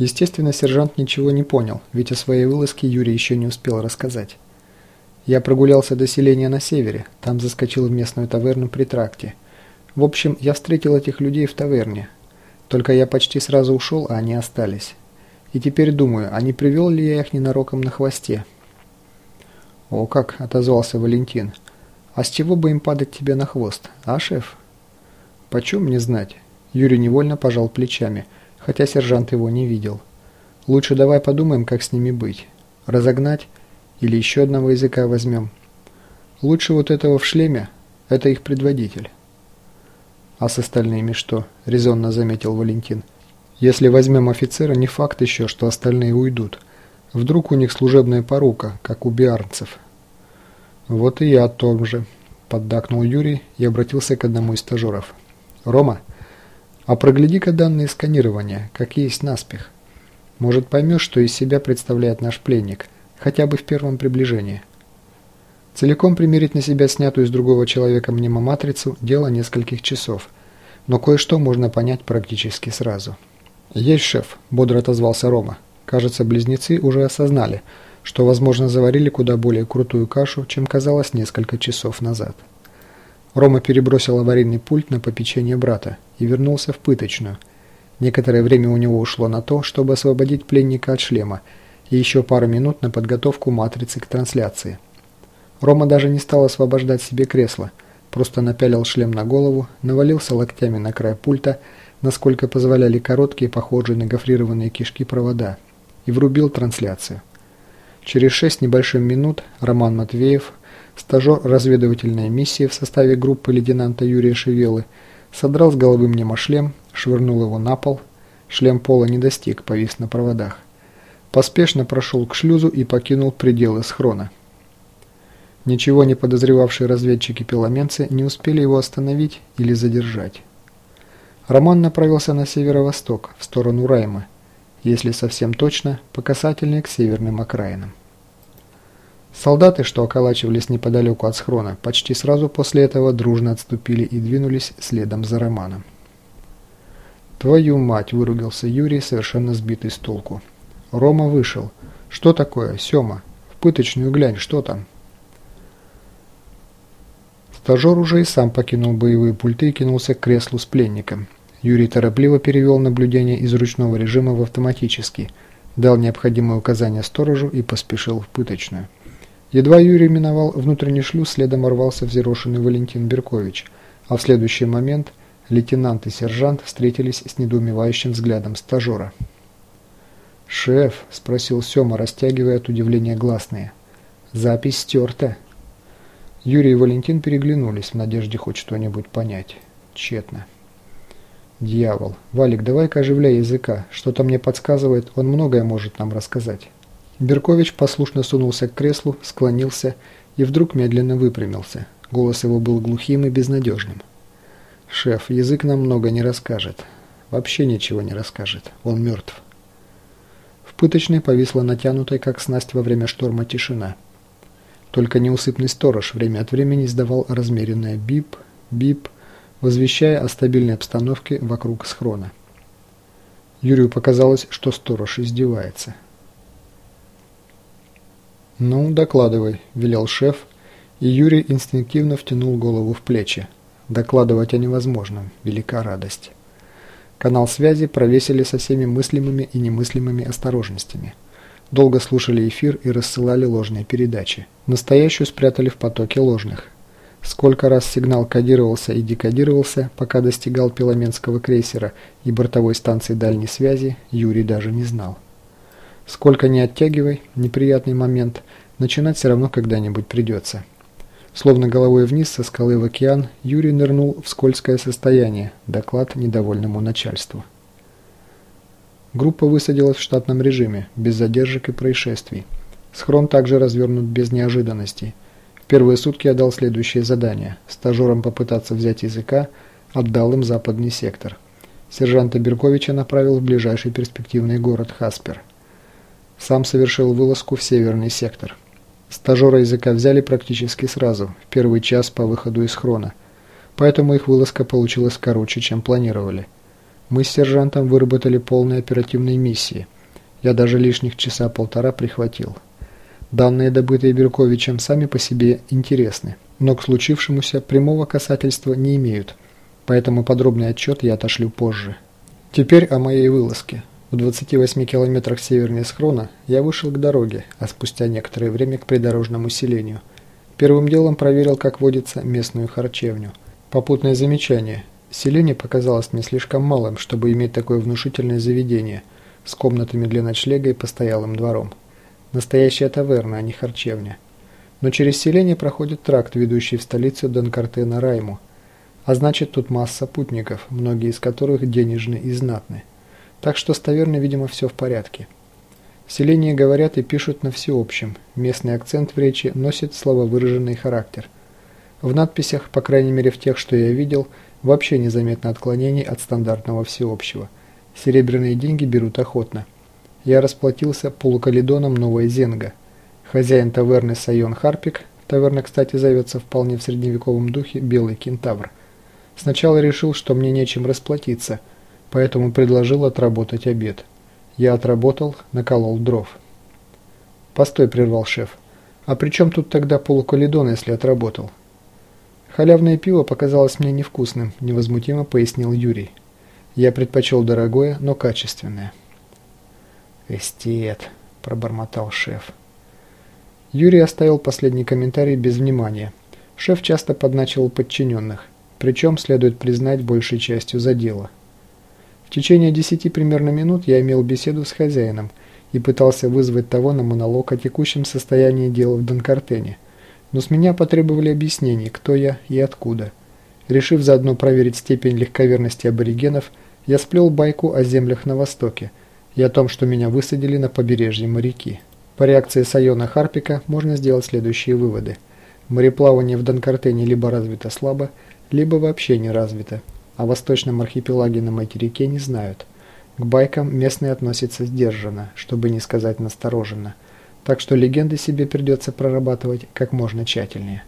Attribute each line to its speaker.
Speaker 1: Естественно, сержант ничего не понял, ведь о своей вылазке Юрий еще не успел рассказать. Я прогулялся до селения на севере, там заскочил в местную таверну при тракте. В общем, я встретил этих людей в таверне. Только я почти сразу ушел, а они остались. И теперь думаю, а не привел ли я их ненароком на хвосте? «О как!» – отозвался Валентин. «А с чего бы им падать тебе на хвост, а, шеф?» «Почем мне знать?» Юрий невольно пожал плечами – хотя сержант его не видел. Лучше давай подумаем, как с ними быть. Разогнать или еще одного языка возьмем. Лучше вот этого в шлеме, это их предводитель. А с остальными что? Резонно заметил Валентин. Если возьмем офицера, не факт еще, что остальные уйдут. Вдруг у них служебная порука, как у биарнцев. Вот и я о том же, поддакнул Юрий и обратился к одному из стажеров. Рома, а прогляди-ка данные сканирования, как есть наспех. Может поймешь, что из себя представляет наш пленник, хотя бы в первом приближении. Целиком примерить на себя снятую из другого человека мнемоматрицу – дело нескольких часов, но кое-что можно понять практически сразу. «Есть, шеф», – бодро отозвался Рома. Кажется, близнецы уже осознали, что, возможно, заварили куда более крутую кашу, чем казалось несколько часов назад. Рома перебросил аварийный пульт на попечение брата и вернулся в пыточную. Некоторое время у него ушло на то, чтобы освободить пленника от шлема, и еще пару минут на подготовку матрицы к трансляции. Рома даже не стал освобождать себе кресло, просто напялил шлем на голову, навалился локтями на край пульта, насколько позволяли короткие, похожие на гофрированные кишки провода, и врубил трансляцию. Через шесть небольших минут Роман Матвеев Стажер разведывательной миссии в составе группы лейтенанта Юрия Шевелы содрал с головы мнемошлем, швырнул его на пол. Шлем пола не достиг, повис на проводах. Поспешно прошел к шлюзу и покинул пределы схрона. Ничего не подозревавшие разведчики-пеломенцы не успели его остановить или задержать. Роман направился на северо-восток, в сторону Райма, если совсем точно, по касательной к северным окраинам. Солдаты, что околачивались неподалеку от схрона, почти сразу после этого дружно отступили и двинулись следом за Романом. «Твою мать!» – выругался Юрий, совершенно сбитый с толку. Рома вышел. «Что такое, Сёма? В пыточную глянь, что там?» Стажер уже и сам покинул боевые пульты и кинулся к креслу с пленником. Юрий торопливо перевел наблюдение из ручного режима в автоматический, дал необходимые указания сторожу и поспешил в пыточную. Едва Юрий миновал внутренний шлюз, следом ворвался взъерошенный Валентин Беркович, а в следующий момент лейтенант и сержант встретились с недоумевающим взглядом стажера. «Шеф», – спросил Сёма, растягивая от удивления гласные, – «запись стерта». Юрий и Валентин переглянулись в надежде хоть что-нибудь понять. Тщетно. «Дьявол! Валик, давай-ка оживляй языка. Что-то мне подсказывает, он многое может нам рассказать». Беркович послушно сунулся к креслу, склонился и вдруг медленно выпрямился. Голос его был глухим и безнадежным. «Шеф, язык нам много не расскажет. Вообще ничего не расскажет. Он мертв». В пыточной повисла натянутая, как снасть во время шторма, тишина. Только неусыпный сторож время от времени издавал размеренное бип, бип, возвещая о стабильной обстановке вокруг схрона. Юрию показалось, что сторож издевается. «Ну, докладывай», – велел шеф, и Юрий инстинктивно втянул голову в плечи. Докладывать о невозможном, велика радость. Канал связи провесили со всеми мыслимыми и немыслимыми осторожностями. Долго слушали эфир и рассылали ложные передачи. Настоящую спрятали в потоке ложных. Сколько раз сигнал кодировался и декодировался, пока достигал Пеломенского крейсера и бортовой станции дальней связи, Юрий даже не знал. Сколько ни оттягивай, неприятный момент, начинать все равно когда-нибудь придется. Словно головой вниз со скалы в океан, Юрий нырнул в скользкое состояние, доклад недовольному начальству. Группа высадилась в штатном режиме, без задержек и происшествий. Схрон также развернут без неожиданностей. В первые сутки я дал следующее задание. Стажерам попытаться взять языка, отдал им западный сектор. Сержанта Берковича направил в ближайший перспективный город Хаспер. Сам совершил вылазку в северный сектор. Стажера языка взяли практически сразу, в первый час по выходу из хрона, поэтому их вылазка получилась короче, чем планировали. Мы с сержантом выработали полные оперативные миссии. Я даже лишних часа полтора прихватил. Данные, добытые Берковичем, сами по себе интересны, но к случившемуся прямого касательства не имеют, поэтому подробный отчет я отошлю позже. Теперь о моей вылазке. В 28 километрах севернее схрона я вышел к дороге, а спустя некоторое время к придорожному селению. Первым делом проверил, как водится, местную харчевню. Попутное замечание. Селение показалось мне слишком малым, чтобы иметь такое внушительное заведение с комнатами для ночлега и постоялым двором. Настоящая таверна, а не харчевня. Но через селение проходит тракт, ведущий в столицу Донкартена Райму. А значит, тут масса путников, многие из которых денежны и знатны. Так что с таверной, видимо, все в порядке. В селении говорят и пишут на всеобщем. Местный акцент в речи носит слововыраженный характер. В надписях, по крайней мере в тех, что я видел, вообще незаметно отклонений от стандартного всеобщего. Серебряные деньги берут охотно. Я расплатился полукалидоном Новая Зенга. Хозяин таверны Сайон Харпик, таверна, кстати, зовется вполне в средневековом духе Белый Кентавр. Сначала решил, что мне нечем расплатиться – поэтому предложил отработать обед. Я отработал, наколол дров. «Постой», – прервал шеф. «А при чем тут тогда полукалидон, если отработал?» «Халявное пиво показалось мне невкусным», – невозмутимо пояснил Юрий. «Я предпочел дорогое, но качественное». «Эстет», – пробормотал шеф. Юрий оставил последний комментарий без внимания. Шеф часто подначивал подчиненных, причем, следует признать, большей частью за дело – в течение десяти примерно минут я имел беседу с хозяином и пытался вызвать того на монолог о текущем состоянии дел в Донкартене. Но с меня потребовали объяснений, кто я и откуда. Решив заодно проверить степень легковерности аборигенов, я сплел байку о землях на востоке и о том, что меня высадили на побережье моряки. По реакции Сайона Харпика можно сделать следующие выводы. Мореплавание в Донкартене либо развито слабо, либо вообще не развито. О восточном архипелаге на материке не знают. К байкам местные относятся сдержанно, чтобы не сказать настороженно. Так что легенды себе придется прорабатывать как можно тщательнее.